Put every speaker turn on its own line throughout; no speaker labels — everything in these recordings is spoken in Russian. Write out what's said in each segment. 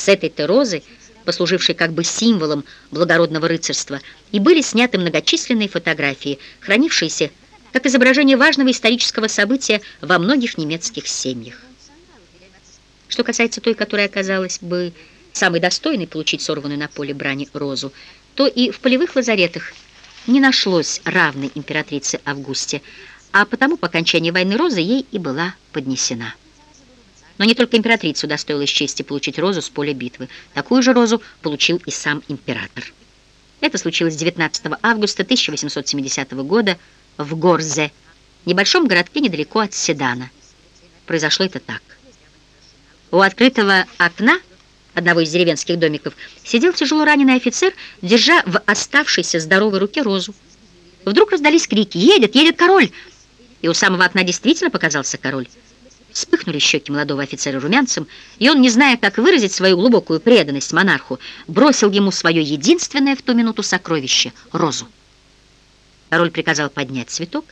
С этой-то розы, послужившей как бы символом благородного рыцарства, и были сняты многочисленные фотографии, хранившиеся как изображение важного исторического события во многих немецких семьях. Что касается той, которая оказалась бы самой достойной получить сорванную на поле брани розу, то и в полевых лазаретах не нашлось равной императрице Августе, а потому по окончании войны роза ей и была поднесена. Но не только императрицу удостоилась чести получить розу с поля битвы. Такую же розу получил и сам император. Это случилось 19 августа 1870 года в Горзе, небольшом городке недалеко от Седана. Произошло это так. У открытого окна одного из деревенских домиков сидел тяжело раненый офицер, держа в оставшейся здоровой руке розу. Вдруг раздались крики «Едет! Едет король!» И у самого окна действительно показался король. Вспыхнули щеки молодого офицера румянцем, и он, не зная, как выразить свою глубокую преданность монарху, бросил ему свое единственное в ту минуту сокровище — розу. Король приказал поднять цветок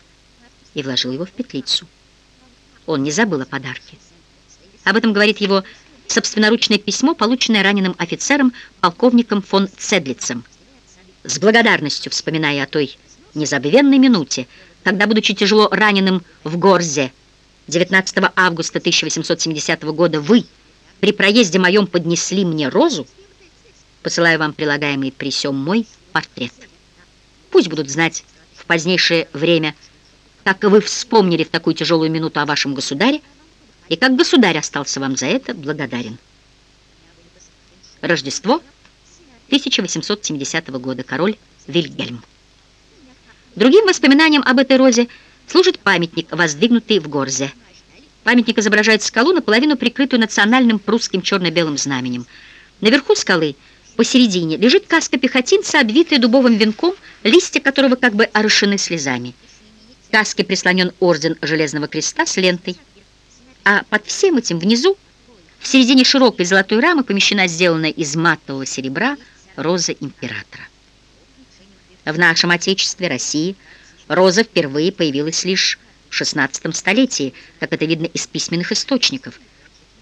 и вложил его в петлицу. Он не забыл о подарке. Об этом говорит его собственноручное письмо, полученное раненым офицером, полковником фон Цедлицем. С благодарностью вспоминая о той незабвенной минуте, когда, будучи тяжело раненым в Горзе, 19 августа 1870 года вы при проезде моем поднесли мне розу, посылаю вам прилагаемый при сём мой портрет. Пусть будут знать в позднейшее время, как вы вспомнили в такую тяжелую минуту о вашем государе, и как государь остался вам за это благодарен. Рождество 1870 года. Король Вильгельм. Другим воспоминанием об этой розе – служит памятник, воздвигнутый в Горзе. Памятник изображает скалу, наполовину прикрытую национальным прусским черно-белым знаменем. Наверху скалы, посередине, лежит каска пехотинца, обвитая дубовым венком, листья которого как бы орошены слезами. К каске прислонен орден Железного Креста с лентой. А под всем этим внизу, в середине широкой золотой рамы, помещена сделанная из матового серебра роза императора. В нашем Отечестве, России, Роза впервые появилась лишь в XVI столетии, как это видно из письменных источников.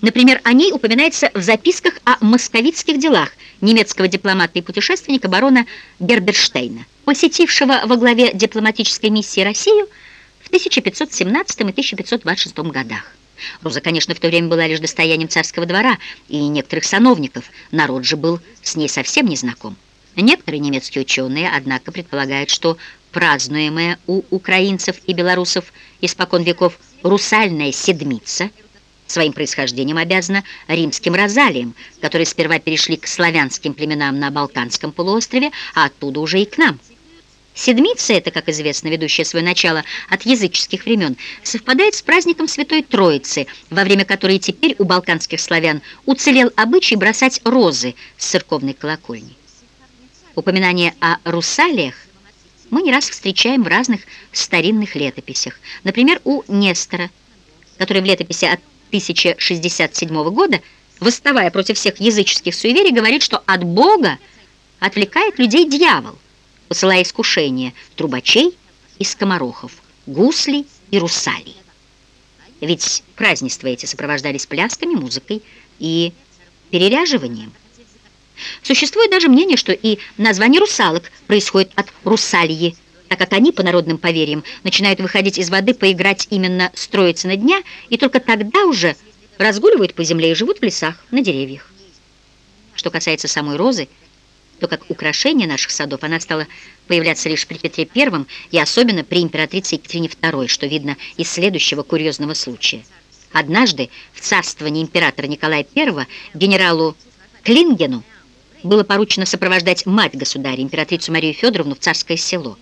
Например, о ней упоминается в записках о московитских делах немецкого дипломата и путешественника барона Герберштейна, посетившего во главе дипломатической миссии Россию в 1517 и 1526 годах. Роза, конечно, в то время была лишь достоянием царского двора и некоторых сановников, народ же был с ней совсем не знаком. Некоторые немецкие ученые, однако, предполагают, что празднуемая у украинцев и белорусов испокон веков русальная седмица своим происхождением обязана римским розалиям, которые сперва перешли к славянским племенам на Балканском полуострове, а оттуда уже и к нам. Седмица это, как известно, ведущее свое начало от языческих времен, совпадает с праздником Святой Троицы, во время которой теперь у балканских славян уцелел обычай бросать розы с церковной колокольни. Упоминание о русалиях мы не раз встречаем в разных старинных летописях. Например, у Нестора, который в летописи от 1067 года, восставая против всех языческих суеверий, говорит, что от Бога отвлекает людей дьявол, посылая искушения трубачей и скоморохов, гуслей и русалей. Ведь празднества эти сопровождались плясками, музыкой и переряживанием. Существует даже мнение, что и название русалок происходит от русальи, так как они, по народным поверьям, начинают выходить из воды поиграть именно строиться на дня, и только тогда уже разгуливают по земле и живут в лесах, на деревьях. Что касается самой розы, то как украшение наших садов она стала появляться лишь при Петре I и особенно при императрице Екатерине II, что видно из следующего курьезного случая. Однажды в царствовании императора Николая I генералу Клингену было поручено сопровождать мать государя, императрицу Марию Федоровну, в царское село.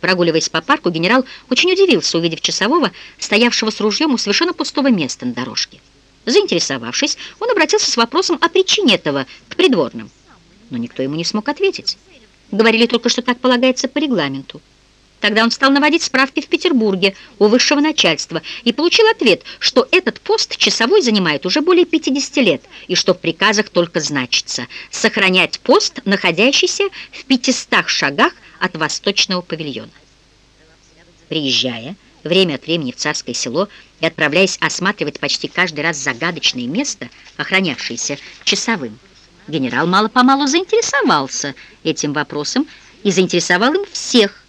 Прогуливаясь по парку, генерал очень удивился, увидев часового, стоявшего с ружьем у совершенно пустого места на дорожке. Заинтересовавшись, он обратился с вопросом о причине этого к придворным. Но никто ему не смог ответить. Говорили только, что так полагается по регламенту. Тогда он стал наводить справки в Петербурге у высшего начальства и получил ответ, что этот пост часовой занимает уже более 50 лет и что в приказах только значится сохранять пост, находящийся в 500 шагах от восточного павильона. Приезжая время от времени в царское село и отправляясь осматривать почти каждый раз загадочное место, охранявшееся часовым, Генерал мало-помалу заинтересовался этим вопросом и заинтересовал им всех,